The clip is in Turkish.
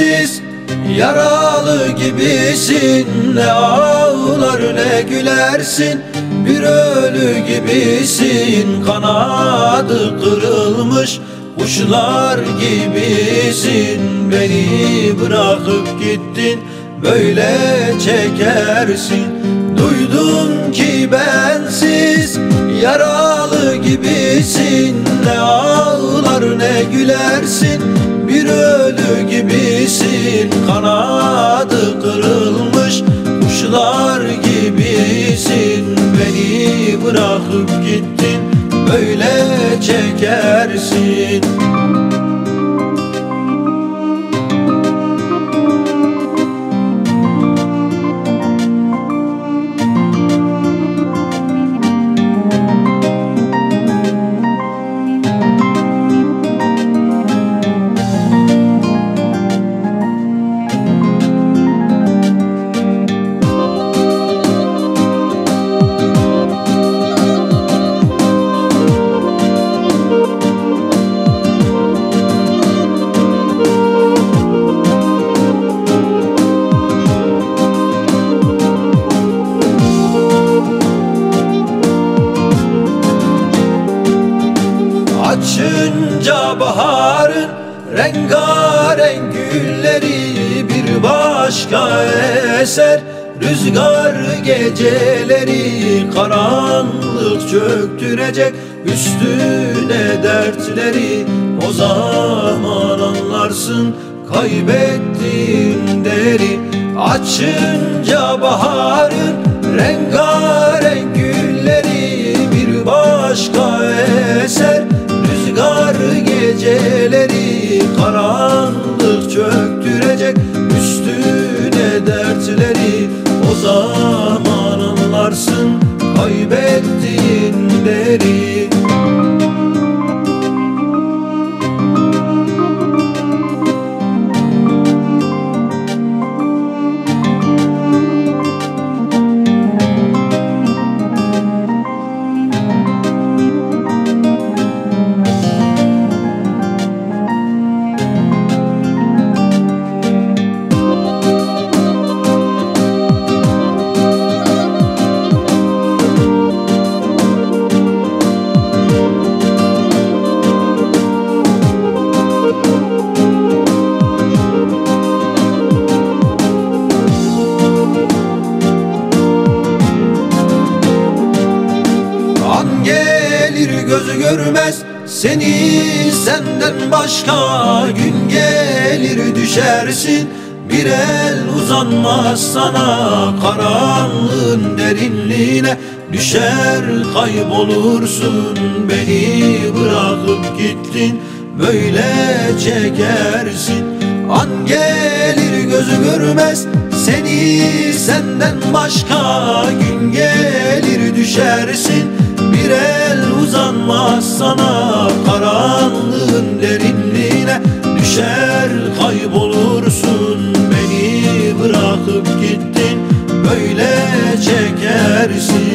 bensiz Yaralı gibisin. Ne ağlar ne gülersin. Bir ölü gibisin. Kanadı kırılmış Kuşlar gibisin. Beni bırakıp gittin Böyle çekersin. Duydum ki bensiz Yaralı gibisin. Ne ağlar ne gülersin. Bir ölü gibisin bırakıp gittin Böyle çekersin Açınca baharın rengarenk gülleri bir başka eser. Rüzgar geceleri karanlık çöktürecek üstüne dertleri. O zaman anlarsın kaybettiğin değeri. Açınca baharın rengarenk geceleri karanlık çöktürecek üstüne dertleri. O zaman anlarsın kaybettiğin değeri An gözü görmez. Seni senden başka Gün gelir düşersin. Bir el uzanmaz sana Karanlığın derinliğine. Düşer kaybolursun Beni bırakıp gittin. Böyle çekersin. An gelir gözü görmez. Seni senden başka Gün gelir düşersin bir el uzanmaz sana karanlığın derinliğine Düşer kaybolursun. Beni bırakıp gittin Böyle çekersin.